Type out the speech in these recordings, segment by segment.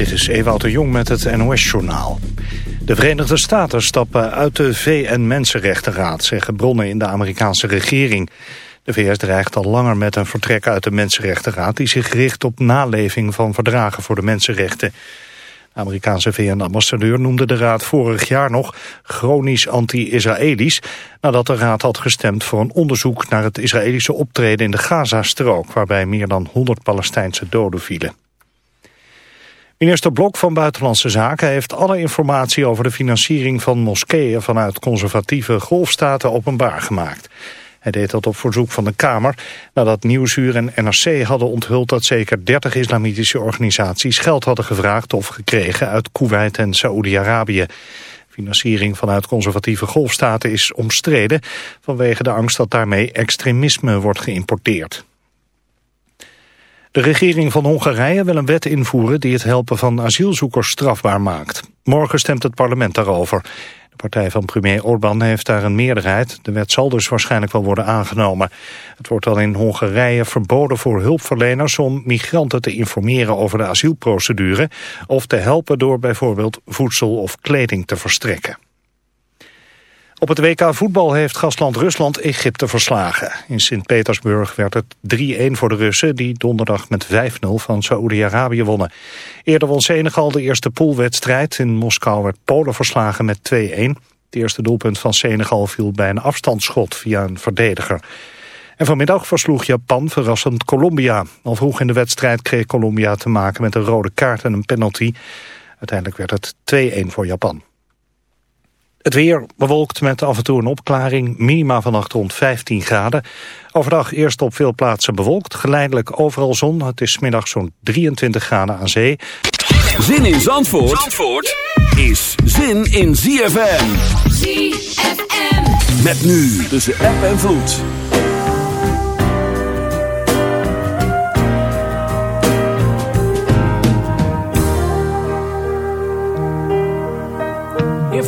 Dit is Ewout de Jong met het NOS-journaal. De Verenigde Staten stappen uit de VN-Mensenrechtenraad, zeggen bronnen in de Amerikaanse regering. De VS dreigt al langer met een vertrek uit de Mensenrechtenraad... die zich richt op naleving van verdragen voor de mensenrechten. De Amerikaanse VN-ambassadeur noemde de raad vorig jaar nog chronisch anti-Israëlisch... nadat de raad had gestemd voor een onderzoek naar het Israëlische optreden in de Gazastrook... waarbij meer dan 100 Palestijnse doden vielen. Minister Blok van Buitenlandse Zaken heeft alle informatie over de financiering van moskeeën vanuit conservatieve golfstaten openbaar gemaakt. Hij deed dat op verzoek van de Kamer nadat Nieuwsuur en NRC hadden onthuld dat zeker 30 islamitische organisaties geld hadden gevraagd of gekregen uit Kuwait en Saoedi-Arabië. Financiering vanuit conservatieve golfstaten is omstreden vanwege de angst dat daarmee extremisme wordt geïmporteerd. De regering van Hongarije wil een wet invoeren die het helpen van asielzoekers strafbaar maakt. Morgen stemt het parlement daarover. De partij van premier Orbán heeft daar een meerderheid. De wet zal dus waarschijnlijk wel worden aangenomen. Het wordt al in Hongarije verboden voor hulpverleners om migranten te informeren over de asielprocedure of te helpen door bijvoorbeeld voedsel of kleding te verstrekken. Op het WK voetbal heeft gastland Rusland Egypte verslagen. In Sint-Petersburg werd het 3-1 voor de Russen... die donderdag met 5-0 van Saoedi-Arabië wonnen. Eerder won Senegal de eerste poolwedstrijd. In Moskou werd Polen verslagen met 2-1. Het eerste doelpunt van Senegal viel bij een afstandsschot via een verdediger. En vanmiddag versloeg Japan verrassend Colombia. Al vroeg in de wedstrijd kreeg Colombia te maken met een rode kaart en een penalty. Uiteindelijk werd het 2-1 voor Japan. Het weer bewolkt met af en toe een opklaring. Minima vannacht rond 15 graden. Overdag eerst op veel plaatsen bewolkt. Geleidelijk overal zon. Het is middag zo'n 23 graden aan zee. Zin in Zandvoort, Zandvoort is zin in ZFM. ZFM. Met nu tussen app en vloed.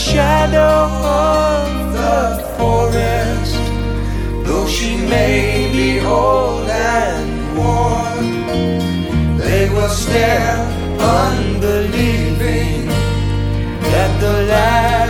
shadow of the forest. Though she may be old and worn, they will stare unbelieving that the light.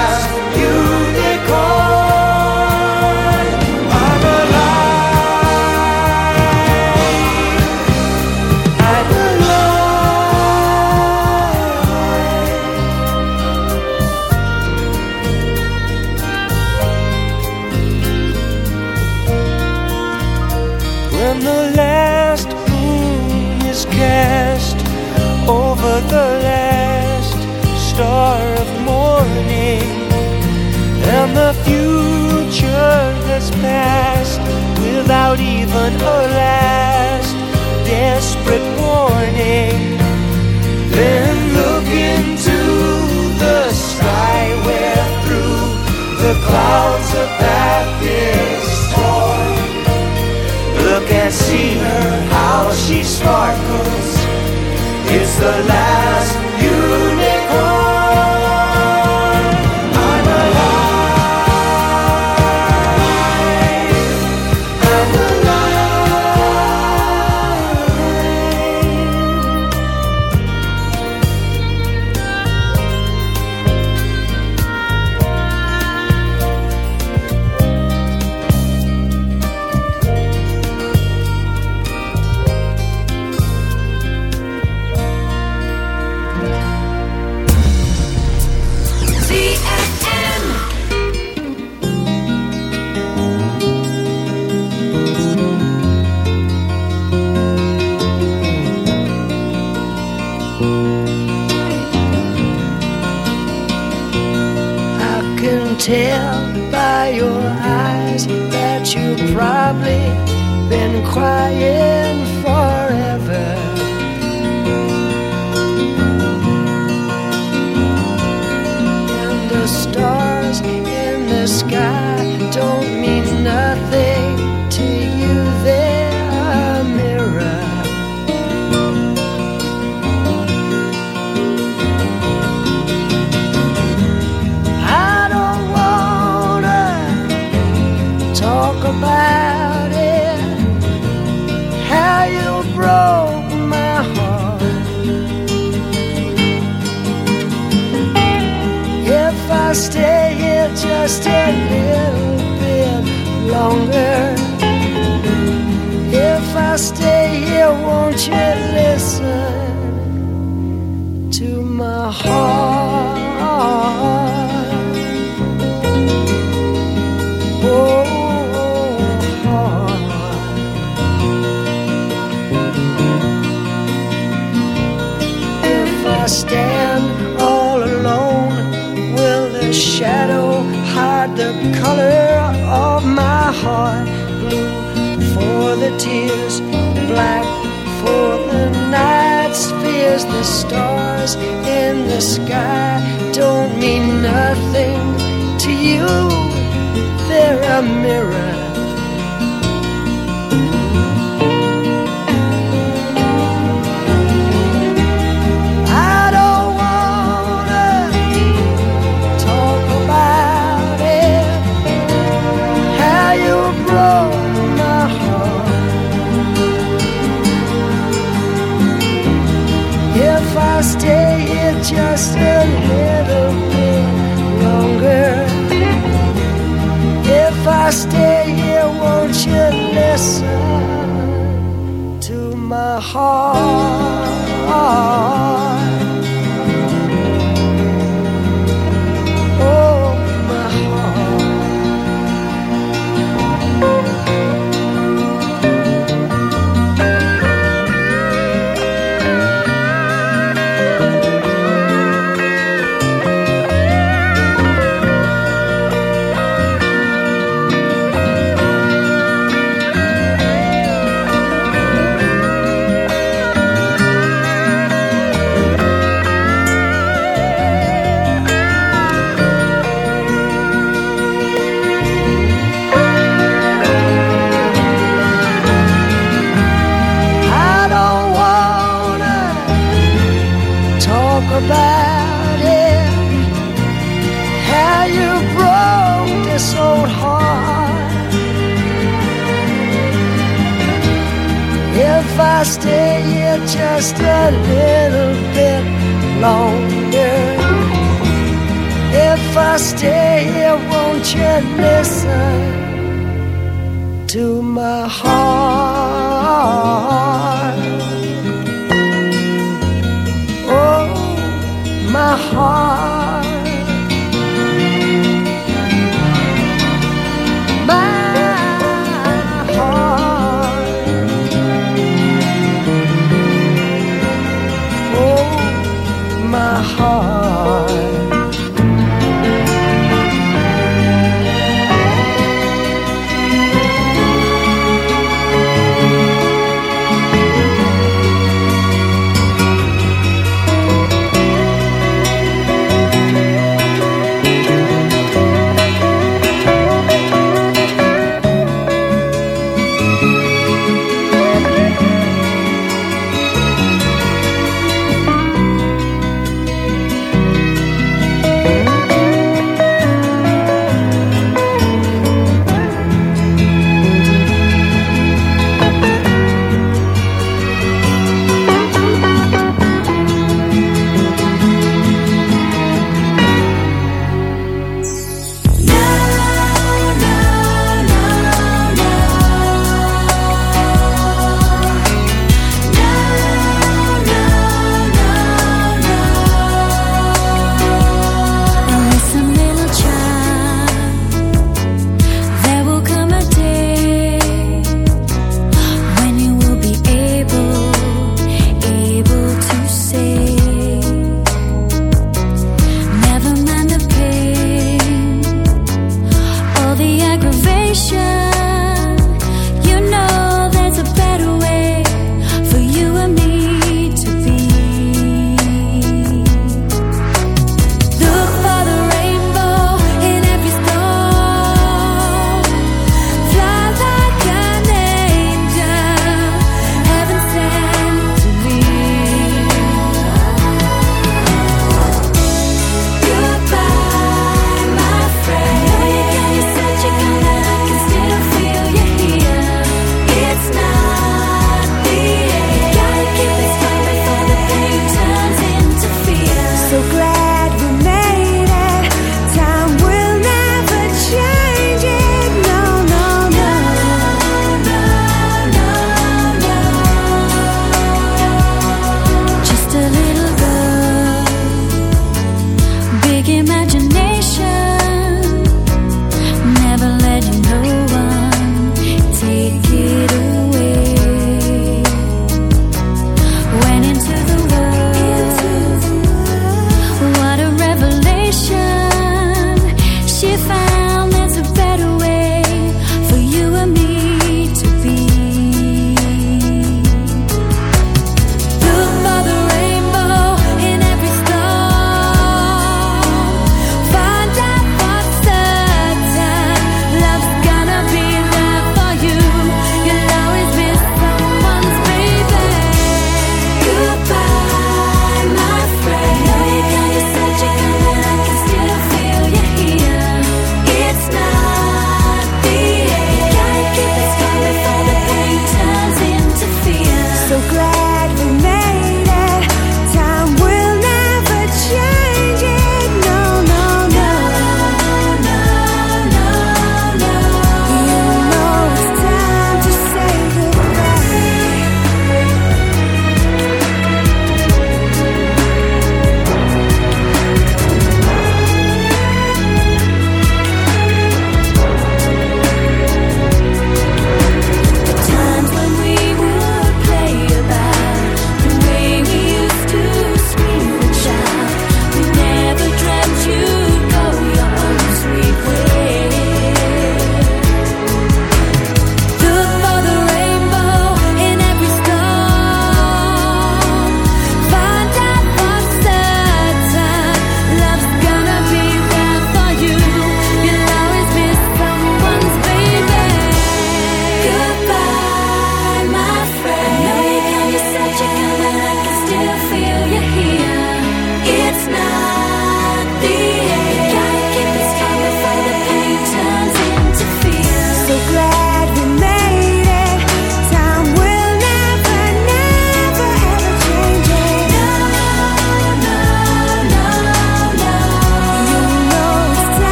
Then look into the sky where through the clouds a path is torn. Look and see her, how she sparkles. change. Mirror. Heart?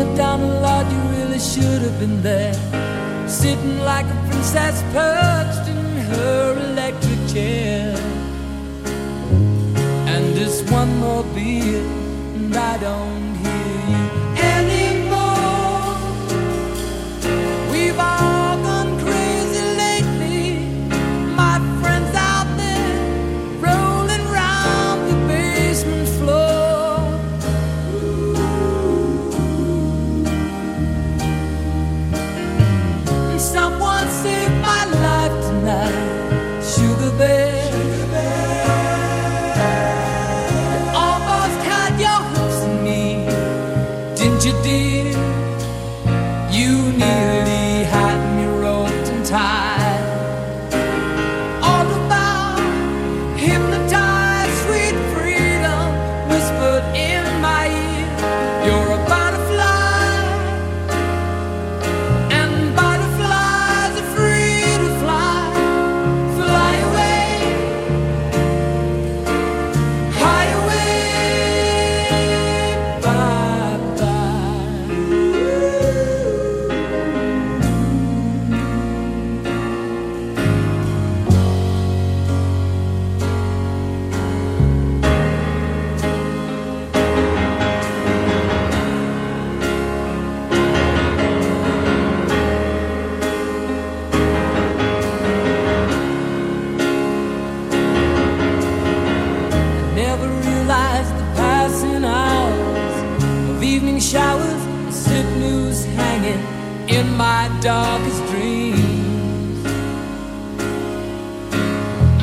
Prima donna, Lord, you really should have been there, sitting like a princess perched in her electric chair. And just one more beer, and I don't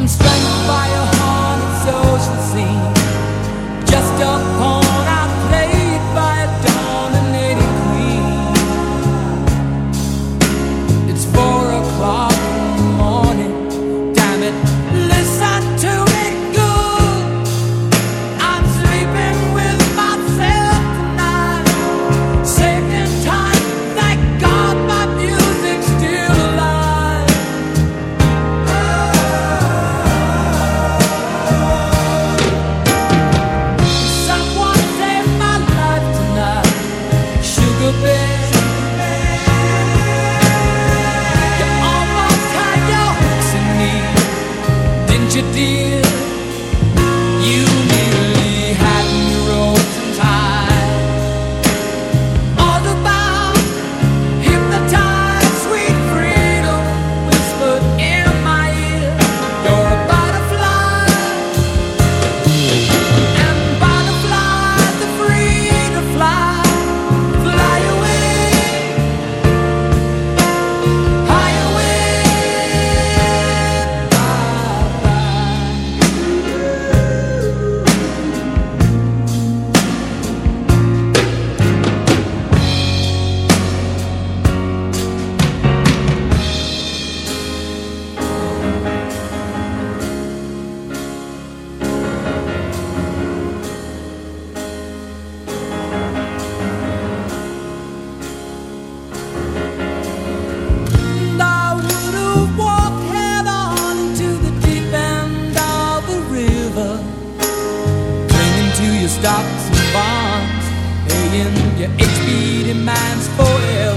strangled by a haunted social scene. paying your eight speed in mines forever.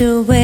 Ever went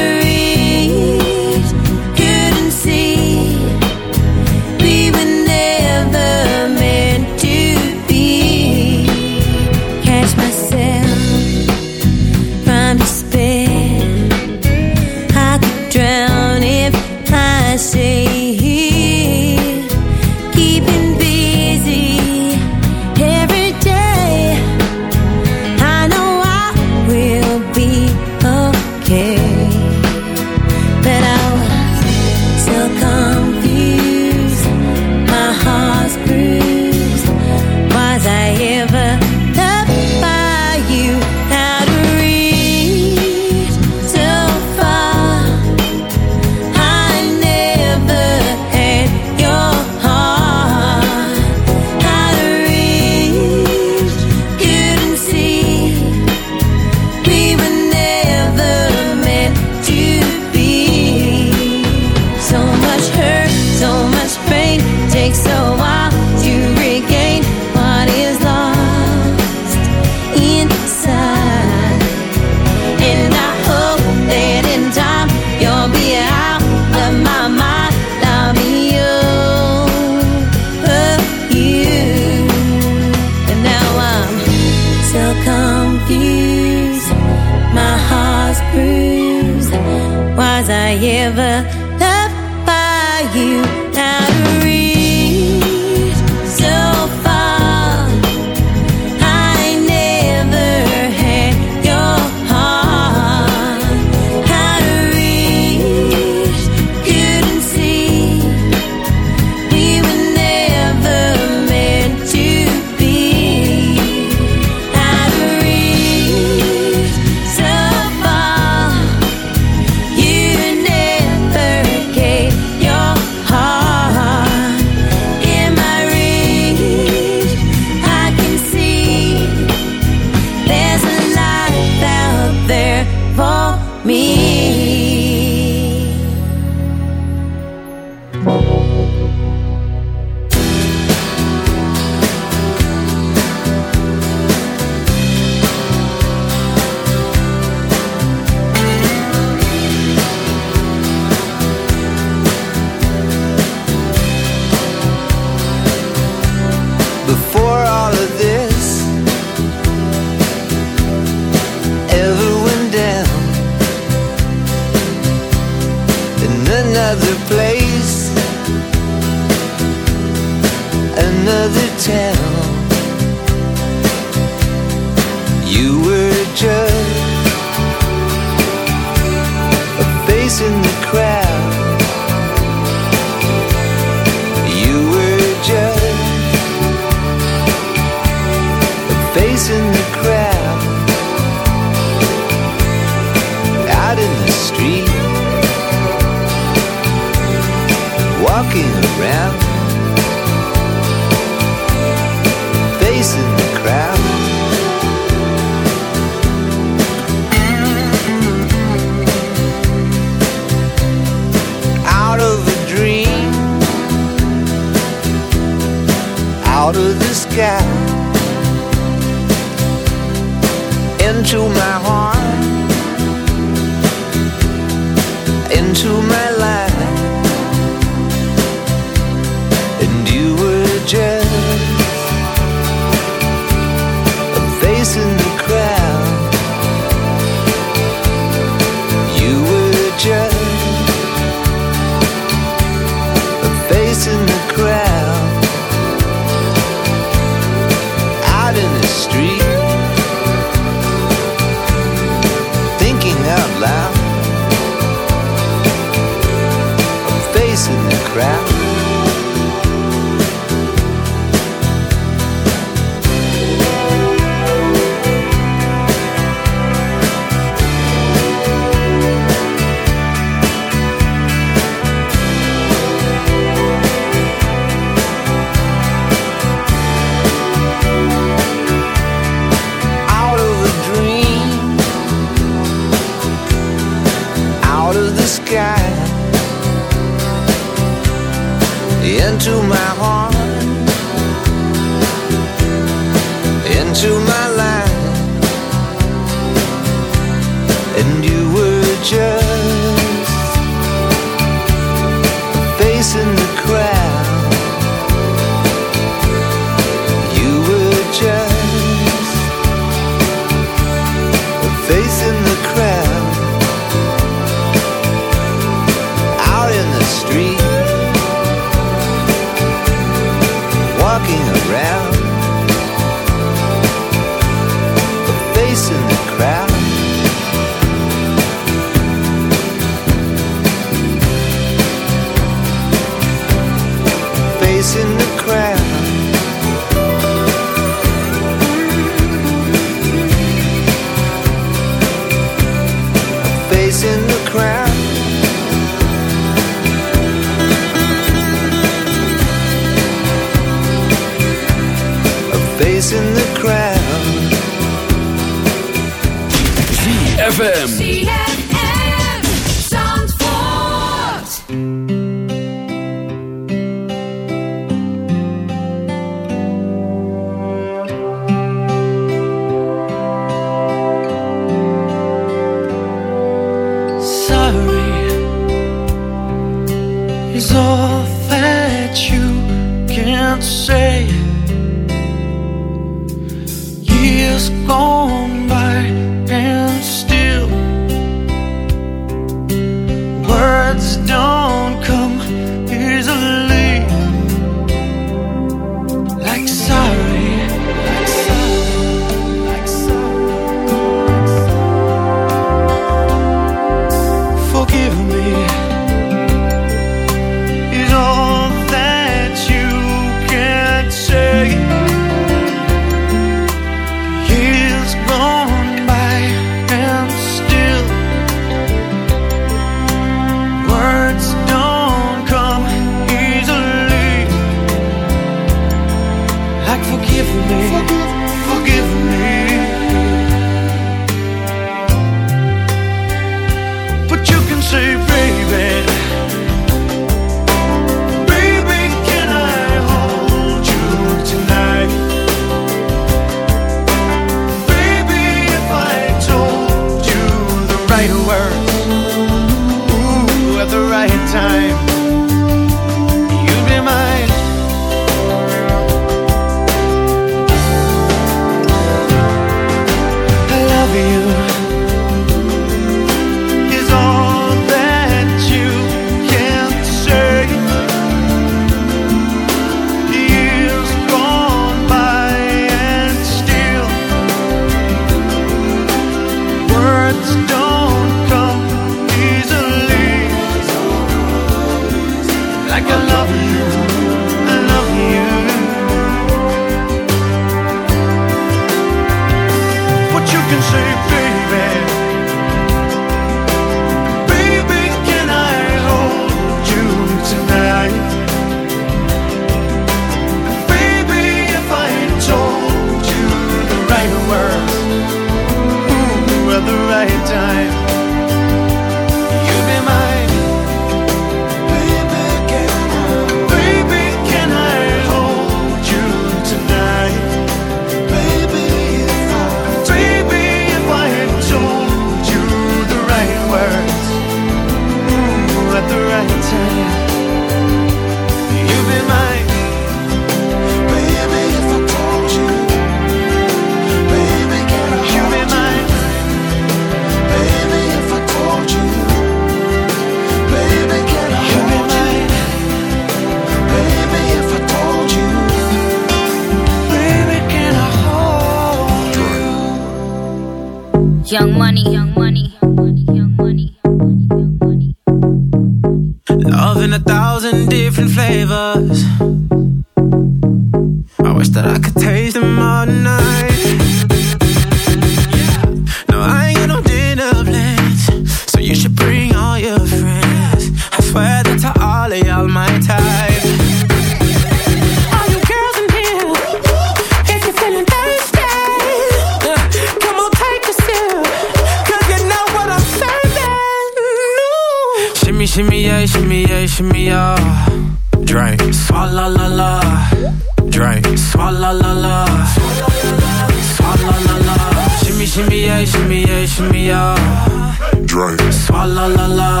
Drink, swalla la la.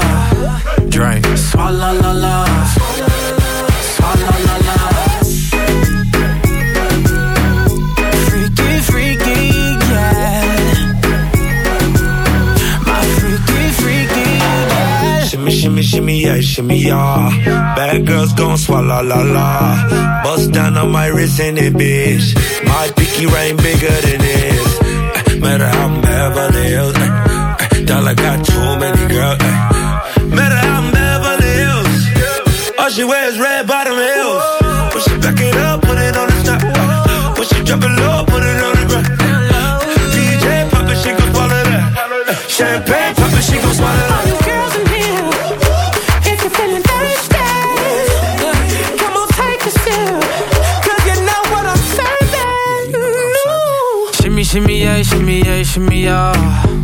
Drink, swalla la la. Swalla la la. Freaky, freaky, yeah. My freaky, freaky, yeah. Shimmy, shimmy, shimmy, yeah, shimmy, yeah. Bad girls gon' swallow la la. Bust down on my wrist in it, bitch. My pinky ring bigger than this. Eh, Matter how I'm Beverly Matter how I'm Beverly Hills. All she wears red bottom heels. When she back it up, put it on the top. eh. When she drop it low, put it on the ground. DJ pop it, she gon' swallow that. Champagne pop it, she gon' swallow that. All you girls in here, if you're feeling thirsty, come on, take a sip, 'cause you know what I'm serving. No. Shimmy, shimmy, yeah, shimmy, yeah, shimmy, yeah.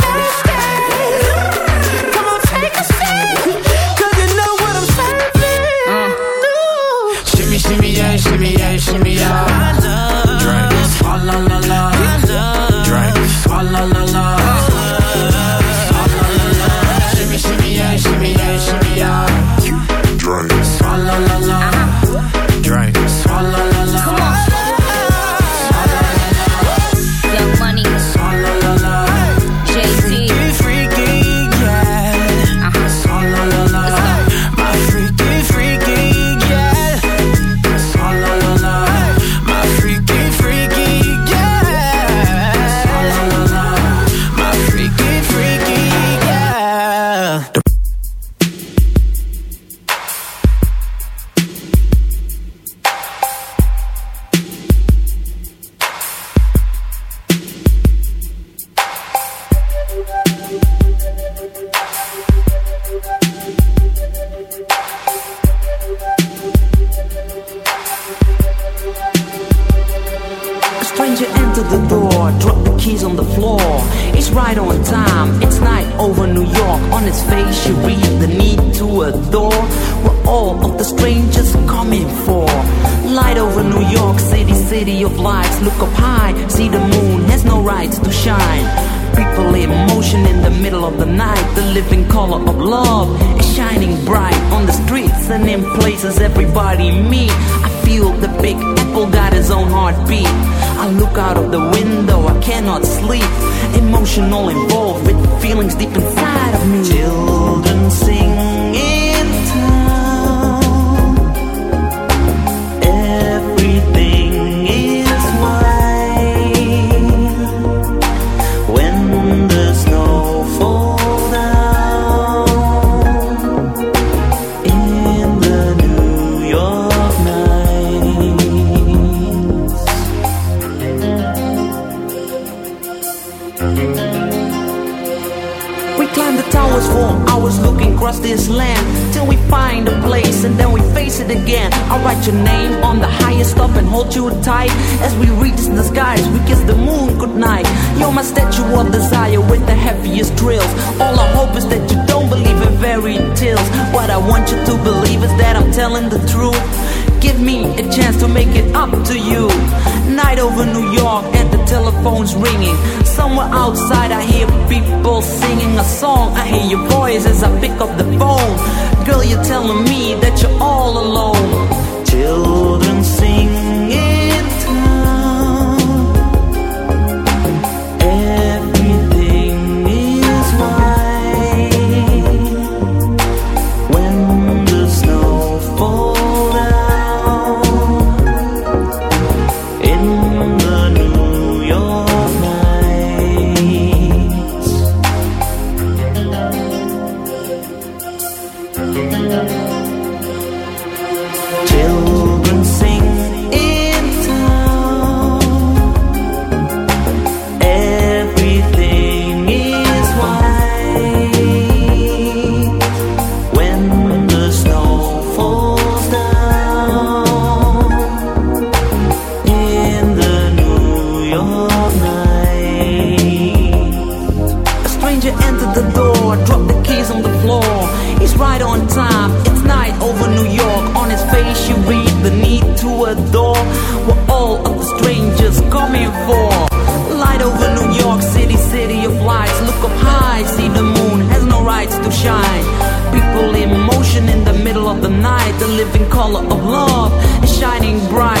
the living color of love. Is shining bright.